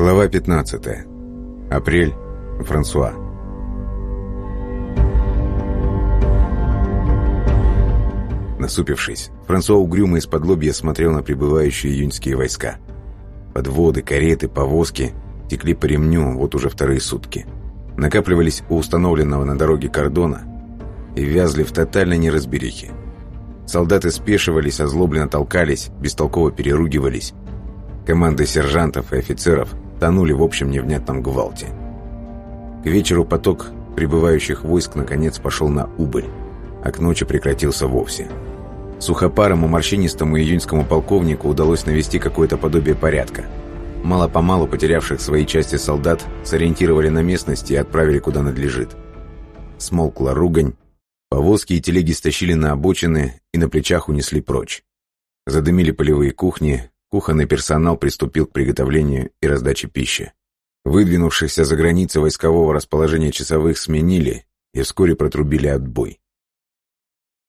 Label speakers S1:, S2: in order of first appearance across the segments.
S1: Глава 15. Апрель. Франсуа. Насупившись, Франсуа угрюмо из-под лобья смотрел на прибывающие июньские войска. Подводы, кареты, повозки текли по ремню вот уже вторые сутки. Накапливались у установленного на дороге кордона и вязли в тотальной неразберихе. Солдаты спешивались, озлобленно толкались, бестолково переругивались, Команды сержантов и офицеров тонули в общем невнятном гвалте. К вечеру поток прибывающих войск наконец пошел на убыль, а к ночи прекратился вовсе. Сухопарому морщинистому июньскому полковнику удалось навести какое-то подобие порядка. Мало-помалу потерявших свои части солдат сориентировали на местности и отправили куда надлежит. Смолкла ругань, повозки и телеги стащили на обочины и на плечах унесли прочь. Задымили полевые кухни, Кухонный персонал приступил к приготовлению и раздаче пищи. Выдвинувшихся за границы войскового расположения часовых сменили и вскоре протрубили отбой.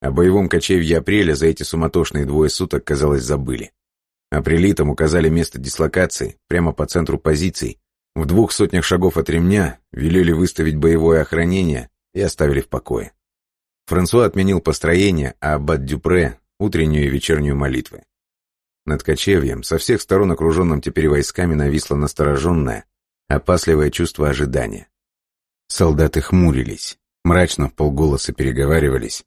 S1: О боевом кочевье апреля за эти суматошные двое суток, казалось, забыли. Апрелитам указали место дислокации прямо по центру позиций, в двух сотнях шагов от ремня велели выставить боевое охранение и оставили в покое. Франсуа отменил построение, а аббат Дюпре — утреннюю и вечернюю молитвы. Над кочевьем, со всех сторон окруженным теперь войсками, нависло настороженное, опасливое чувство ожидания. Солдаты хмурились, мрачно в полголоса переговаривались.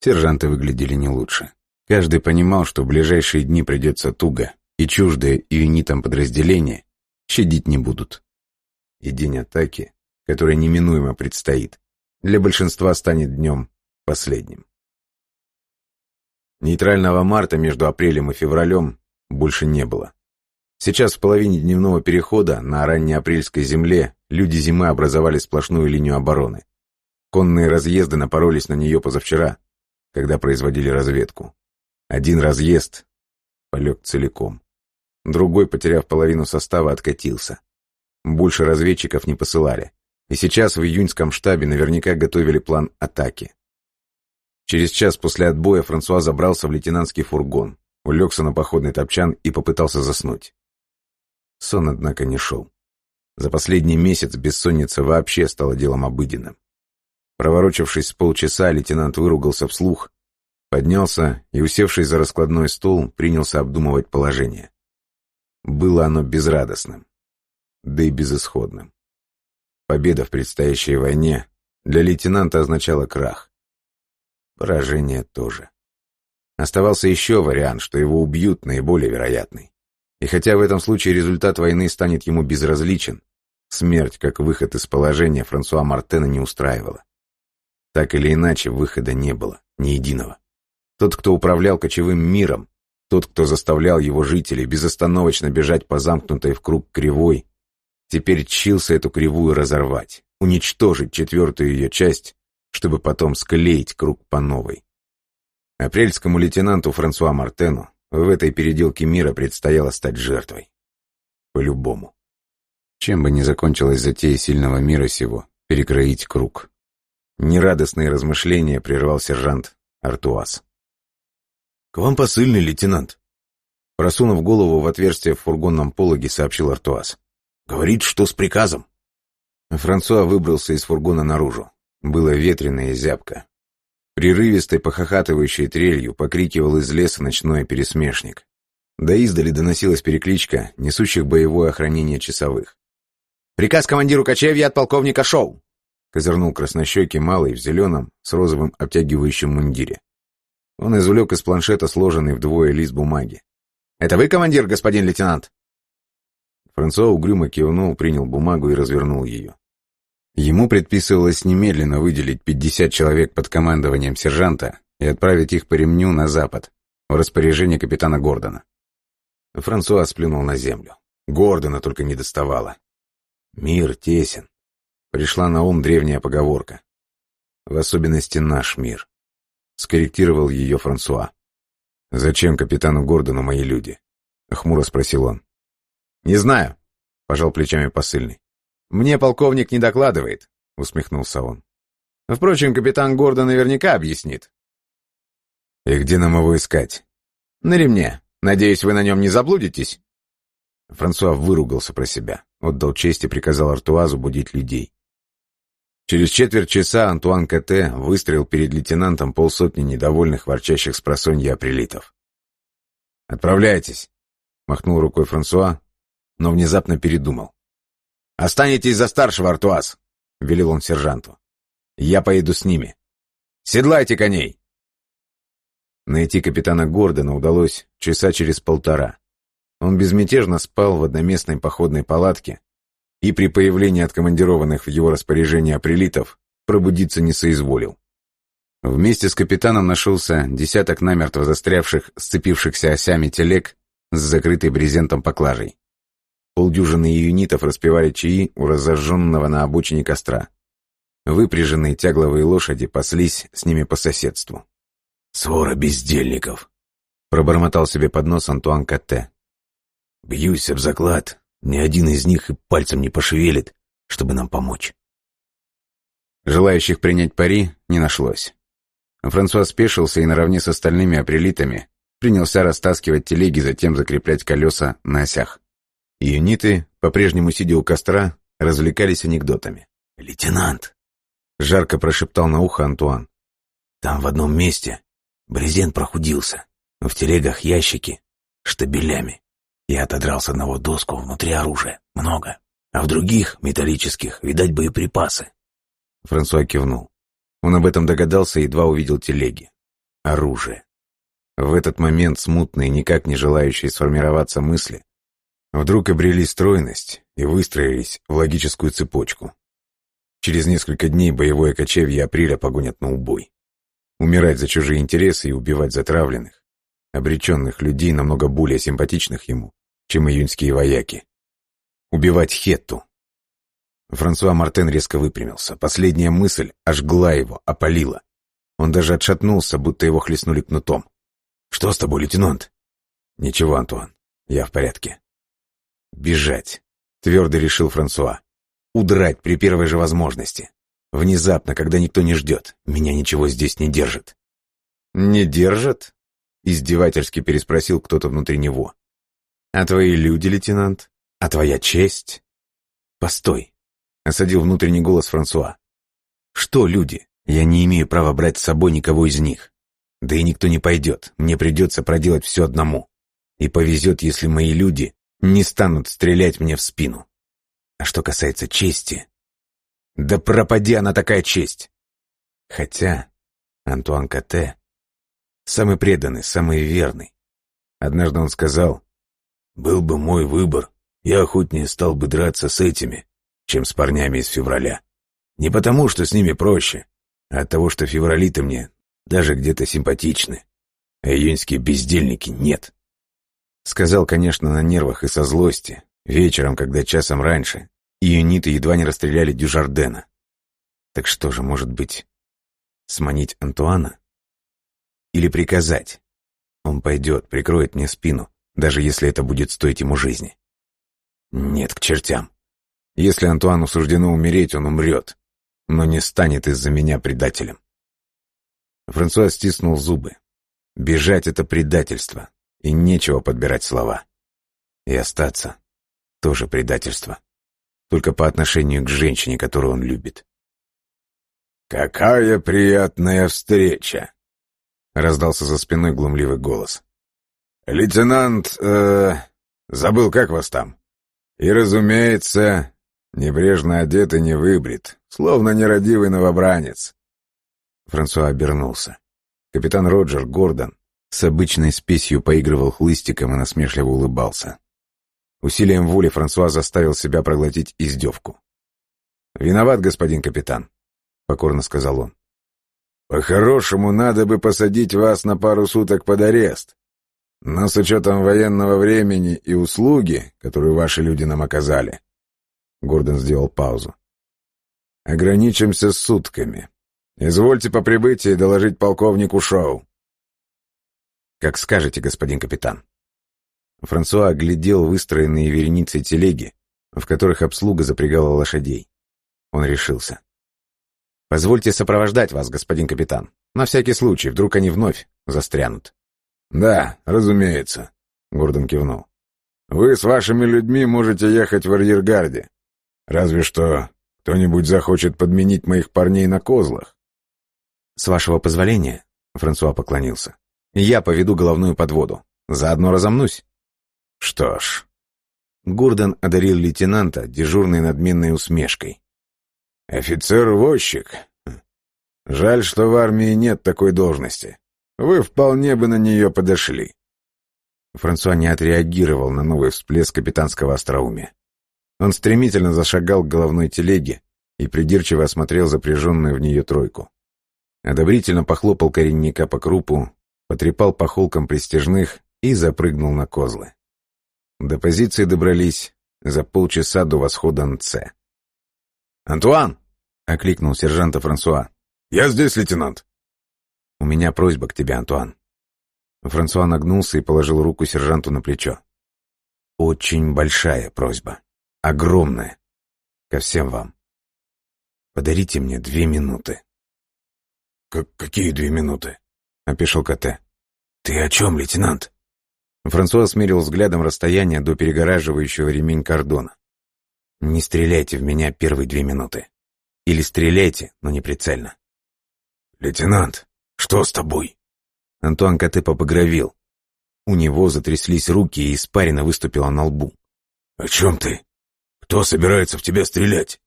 S1: Сержанты выглядели не лучше. Каждый понимал, что в ближайшие дни придется туго, и чуждые юнитам подразделения щадить не будут. И день атаки, который неминуемо предстоит, для большинства станет днем последним. Нейтрального марта между апрелем и февралем больше не было. Сейчас в половине дневного перехода на раннеапрельской земле люди зимы образовали сплошную линию обороны. Конные разъезды напоролись на нее позавчера, когда производили разведку. Один разъезд полег целиком. Другой, потеряв половину состава, откатился. Больше разведчиков не посылали. И сейчас в июньском штабе наверняка готовили план атаки. Через час после отбоя Франсуа забрался в лейтенантский фургон, улегся на походный топчан и попытался заснуть. Сон, однако, не шел. За последний месяц бессонница вообще стала делом обыденным. Проворочившись полчаса, лейтенант выругался вслух, поднялся и, усевшись за раскладной стол, принялся обдумывать положение. Было оно безрадостным, да и безысходным. Победа в предстоящей войне для лейтенанта означала крах. Поражение тоже. Оставался еще вариант, что его убьют, наиболее вероятный. И хотя в этом случае результат войны станет ему безразличен, смерть как выход из положения Франсуа Мартена не устраивала. Так или иначе, выхода не было, ни единого. Тот, кто управлял кочевым миром, тот, кто заставлял его жителей безостановочно бежать по замкнутой в круг кривой, теперь чился эту кривую разорвать, уничтожить четвертую ее часть чтобы потом склеить круг по новой. Апрельскому лейтенанту Франсуа Мартену в этой переделке мира предстояло стать жертвой. По-любому. Чем бы ни закончилась затея сильного мира сего, перекроить круг. Нерадостные размышления прервал сержант Артуас. «К вам посыльный, лейтенант!» Просунув голову в отверстие в фургонном пологе, сообщил Артуас. «Говорит, что с приказом!» Франсуа выбрался из фургона наружу. Было ветрено и зябко. Прерывистой похохатывающей трелью покрикивал из леса ночной пересмешник. До издали доносилась перекличка несущих боевое охранение часовых. «Приказ командиру кочевья от полковника Шоу!» Козырнул краснощекий малый в зеленом с розовым обтягивающим мундире. Он извлек из планшета сложенный вдвое лист бумаги. «Это вы, командир, господин лейтенант?» Франсуа угрюмо кивнул, принял бумагу и развернул ее. Ему предписывалось немедленно выделить 50 человек под командованием сержанта и отправить их по ремню на запад, в распоряжение капитана Гордона. Франсуа сплюнул на землю. Гордона только не доставало. Мир тесен. Пришла на ум древняя поговорка. В особенности наш мир. Скорректировал ее Франсуа. «Зачем капитану Гордону мои люди?» — хмуро спросил он. «Не знаю», — пожал плечами посыльный. «Мне полковник не докладывает», — усмехнулся он. «Впрочем, капитан Гордон наверняка объяснит». «И где нам его искать?» «На ремне. Надеюсь, вы на нем не заблудитесь?» Франсуа выругался про себя. отдал честь и приказал Артуазу будить людей. Через четверть часа Антуан КТ выстроил перед лейтенантом полсотни недовольных, ворчащих с просонья апрелитов. «Отправляйтесь», — махнул рукой Франсуа, но внезапно передумал. «Останетесь за старшего, Артуаз», — велел он сержанту. «Я поеду с ними. Седлайте коней!» Найти капитана Гордона удалось часа через полтора. Он безмятежно спал в одноместной походной палатке и при появлении откомандированных в его распоряжение апрелитов пробудиться не соизволил. Вместе с капитаном нашелся десяток намертво застрявших, сцепившихся осями телег с закрытой брезентом поклажей. Полдюжины юнитов распевали чаи у разожженного на обочине костра. Выпряженные тягловые лошади паслись с ними по соседству.
S2: «Свора бездельников!»
S1: — пробормотал себе под нос Антуан Катте.
S2: «Бьюсь об заклад, ни один из них и пальцем не пошевелит, чтобы нам помочь».
S1: Желающих принять пари не нашлось. Франсуа спешился и наравне с остальными апрелитами принялся растаскивать телеги, затем закреплять колеса на осях. Юниты, по-прежнему сидя у костра, развлекались анекдотами.
S2: «Лейтенант!»
S1: — жарко прошептал на ухо Антуан.
S2: «Там в одном месте брезент прохудился, в телегах ящики штабелями. Я отодрал с одного доску внутри оружия, много, а в других, металлических, видать боеприпасы».
S1: Франсуа кивнул. Он об этом догадался едва увидел телеги. Оружие. В этот момент смутные, никак не желающие сформироваться мысли вдруг обрели стройность и выстроились в логическую цепочку. Через несколько дней боевое кочевье апреля погонят на убой. Умирать за чужие интересы и убивать затравленных, обреченных людей, намного более симпатичных ему, чем июньские вояки. Убивать Хетту, Франсуа Мартен резко выпрямился. Последняя мысль ожгла его, опалила. Он даже отшатнулся, будто его хлестнули кнутом. «Что с тобой, лейтенант?» «Ничего, Антуан, я в порядке». «Бежать», — твердо решил Франсуа. «Удрать при первой же возможности. Внезапно, когда никто не ждет. Меня ничего здесь не держит». «Не держит?» — издевательски переспросил кто-то внутри него. «А твои люди, лейтенант? А твоя честь?» «Постой, Осадил внутренний голос Франсуа. «Что люди? Я не имею права брать с собой никого из них. Да и никто не пойдет. Мне придется проделать все одному. И повезет, если мои люди не станут стрелять мне в спину. А что касается чести... Да пропади она такая честь! Хотя Антуан Кате самый преданный, самый верный. Однажды он сказал, «Был бы мой выбор, я охотнее стал бы драться с этими, чем с парнями из февраля. Не потому, что с ними проще, а от того, что февралиты мне даже где-то симпатичны, а июньские бездельники нет. Сказал, конечно, на нервах и со злости, вечером, когда часом раньше июниты едва не расстреляли Дюжардена. Так что же, может быть, сманить Антуана? Или приказать? Он пойдет, прикроет мне спину, даже если это будет стоить ему жизни. Нет, к чертям. Если Антуану суждено умереть, он умрет, но не станет из-за меня предателем. Франсуа стиснул зубы. Бежать — это предательство, и нечего подбирать слова. И остаться — тоже предательство. Только по отношению к женщине, которую он любит.
S3: «Какая приятная встреча!»
S1: — раздался за спиной глумливый голос.
S3: «Лейтенант... Э, забыл, как вас там? И, разумеется, Небрежно одет и не выбрит, словно нерадивый новобранец.
S1: Франсуа обернулся. Капитан Роджер Гордон с обычной спесью поигрывал хлыстиком и насмешливо улыбался. Усилием воли Франсуа заставил себя проглотить издевку. «Виноват, господин капитан», — покорно сказал он.
S3: «По-хорошему, надо бы посадить вас на пару суток под арест. Но с учетом военного времени и услуги, которую ваши люди нам оказали, Гордон сделал паузу. «Ограничимся сутками. Извольте по прибытии доложить полковнику Шоу».
S1: «Как скажете, господин капитан». Франсуа оглядел выстроенные вереницы телеги, в которых обслуга запрягала лошадей. Он решился. «Позвольте сопровождать вас, господин капитан. На всякий случай, вдруг они вновь застрянут».
S3: «Да, разумеется», — Гордон кивнул. Вы с вашими людьми можете ехать в арьергарде. Разве что кто-нибудь захочет подменить моих парней на козлах.
S1: С вашего позволения, Франсуа поклонился, я поведу головную подводу. Заодно разомнусь.
S3: Что ж.
S1: Гордон одарил лейтенанта дежурной надменной усмешкой.
S3: Офицер-возчик. Жаль, что в армии нет такой должности. Вы вполне бы на нее подошли.
S1: Франсуа не отреагировал на новый всплеск капитанского остроумия. Он стремительно зашагал к головной телеге и придирчиво осмотрел запряженную в нее тройку. Одобрительно похлопал коренника по крупу, потрепал по холкам пристежных и запрыгнул на козлы. До позиции добрались за полчаса до восхода НЦ.
S3: «Антуан!»
S1: — окликнул сержанта Франсуа.
S3: «Я здесь, лейтенант!»
S1: «У меня просьба к тебе, Антуан». Франсуа нагнулся и положил руку сержанту на плечо. «Очень большая просьба. Огромная. Ко всем вам. Подарите мне две минуты».
S3: Как «Какие две минуты?»
S1: — опешил КТ.
S3: «Ты о чем, лейтенант?»
S1: Франсуа смерил взглядом расстояние до перегораживающего ремень кордона. «Не стреляйте в меня первые две минуты. Или стреляйте, но не прицельно».
S3: «Лейтенант, что с тобой?»
S1: Антуан Коте побагровел. У него затряслись руки, и испарина выступила на лбу.
S3: «О чем ты? Кто собирается в тебя стрелять?»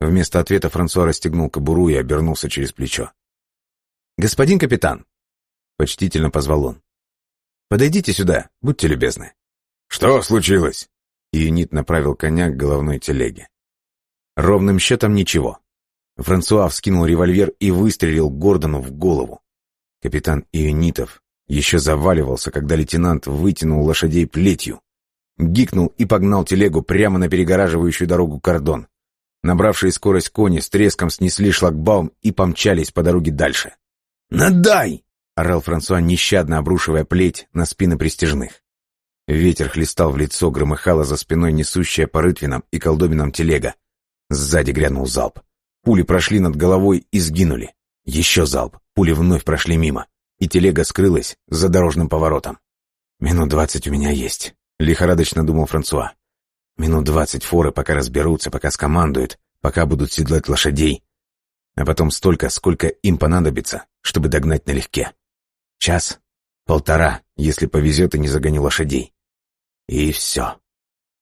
S1: Вместо ответа Франсуа расстегнул кобуру и обернулся через плечо. «Господин капитан!» — почтительно позвал он. «Подойдите сюда, будьте любезны».
S3: «Что случилось?»
S1: Юнит направил коня к головной телеге. Ровным счетом ничего. Франсуа вскинул револьвер и выстрелил Гордону в голову. Капитан Ионитов еще заваливался, когда лейтенант вытянул лошадей плетью, гикнул и погнал телегу прямо на перегораживающую дорогу кордон. Набравшие скорость кони с треском снесли шлагбаум и помчались по дороге дальше. «Надай!» — орал Франсуа, нещадно обрушивая плеть на спины пристежных. Ветер хлестал в лицо, громыхала за спиной несущая по рытвинам и колдобинам телега. Сзади грянул залп. Пули прошли над головой и сгинули. Еще залп. Пули вновь прошли мимо. И телега скрылась за дорожным поворотом. «Минут двадцать у меня есть», — лихорадочно думал Франсуа. «Минут двадцать форы, пока разберутся, пока скомандуют, пока будут седлать лошадей. А потом столько, сколько им понадобится, чтобы догнать налегке. Час, полтора, если повезет и не загоню лошадей. И все.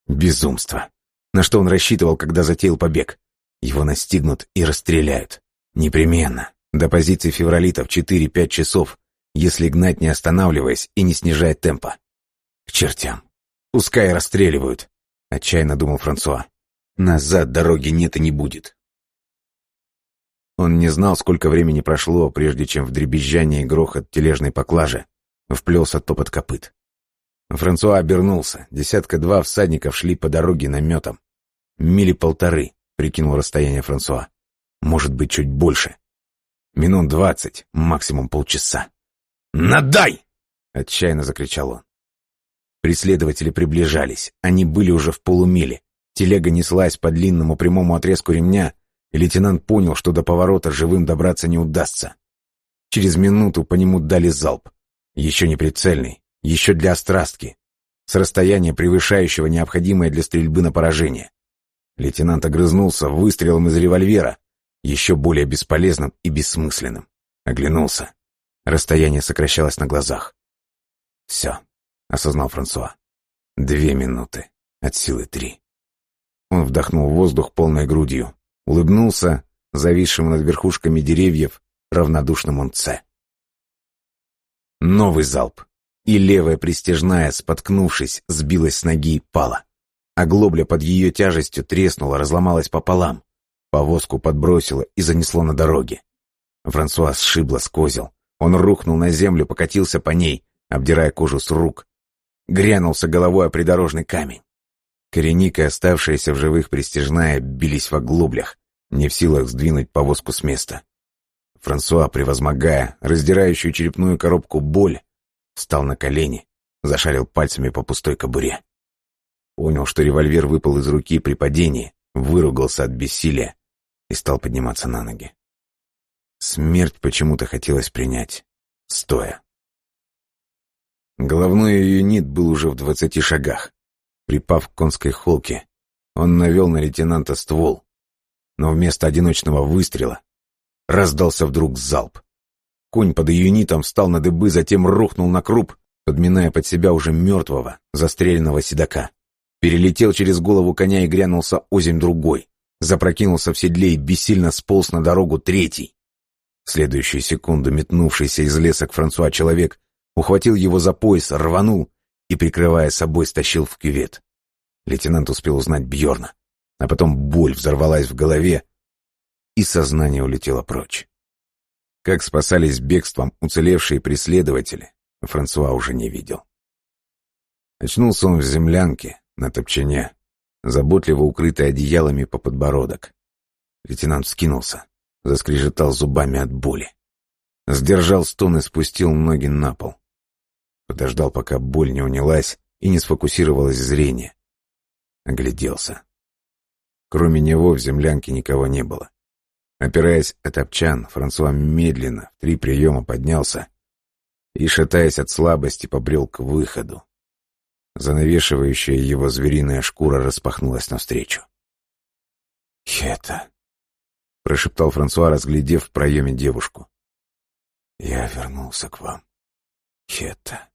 S1: Безумство. На что он рассчитывал, когда затеял побег? Его настигнут и расстреляют. Непременно. До позиции февралитов 4-5 часов, если гнать не останавливаясь и не снижая темпа. К чертям. Пускай расстреливают, отчаянно думал Франсуа. Назад дороги нет и не будет. Он не знал, сколько времени прошло, прежде чем в дребезжание и грохот тележной поклажи вплелся топот копыт. Франсуа обернулся. Десятка-два всадников шли по дороге наметом. Мили полторы, прикинул расстояние Франсуа. Может быть, чуть больше. Минут двадцать, максимум полчаса. «Надай!» — отчаянно закричал он. Преследователи приближались. Они были уже в полумиле. Телега неслась по длинному прямому отрезку ремня, и лейтенант понял, что до поворота живым добраться не удастся. Через минуту по нему дали залп. Еще не прицельный, еще для острастки, с расстояния, превышающего необходимое для стрельбы на поражение. Лейтенант огрызнулся выстрелом из револьвера, еще более бесполезным и бессмысленным. Оглянулся. Расстояние сокращалось на глазах. «Все», — осознал Франсуа. «Две минуты. От силы три». Он вдохнул воздух полной грудью, улыбнулся зависшим над верхушками деревьев равнодушному Нце. Новый залп, и левая пристежная, споткнувшись, сбилась с ноги и пала. Оглобля под ее тяжестью треснула, разломалась пополам. Повозку подбросило и занесло на дороге. Франсуа сшибло с козел. Он рухнул на землю, покатился по ней, обдирая кожу с рук. Грянулся головой о придорожный камень. Коренник и оставшаяся в живых пристежная бились в оглоблях, не в силах сдвинуть повозку с места. Франсуа, превозмогая раздирающую черепную коробку боль, встал на колени, зашарил пальцами по пустой кобуре. Понял, что револьвер выпал из руки при падении, выругался от бессилия и стал подниматься на ноги. Смерть почему-то хотелось принять, стоя. Головной юнит был уже в двадцати шагах. Припав к конской холке, он навел на лейтенанта ствол, но вместо одиночного выстрела раздался вдруг залп. Конь под юнитом встал на дыбы, затем рухнул на круп, подминая под себя уже мертвого, застреленного седока. Перелетел через голову коня и грянулся озимь другой. Запрокинулся в седле и бессильно сполз на дорогу третий. В следующую секунду метнувшийся из леса к Франсуа человек ухватил его за пояс, рванул и, прикрывая собой, стащил в кювет. Лейтенант успел узнать Бьорна, а потом боль взорвалась в голове, и сознание улетело прочь. Как спасались бегством уцелевшие преследователи, Франсуа уже не видел. Очнулся он в землянке, на топчине, заботливо укрытый одеялами по подбородок. Лейтенант скинулся, заскрежетал зубами от боли. Сдержал стон и спустил ноги на пол. Подождал, пока боль не унялась и не сфокусировалось зрение. Огляделся. Кроме него в землянке никого не было. Опираясь от обчан, Франсуа медленно в три приема поднялся и, шатаясь от слабости, побрел к выходу. Занавешивающая его звериная шкура распахнулась навстречу.
S3: «Хета», —
S1: прошептал Франсуа, разглядев в проеме девушку.
S3: «Я вернулся к вам, Хета».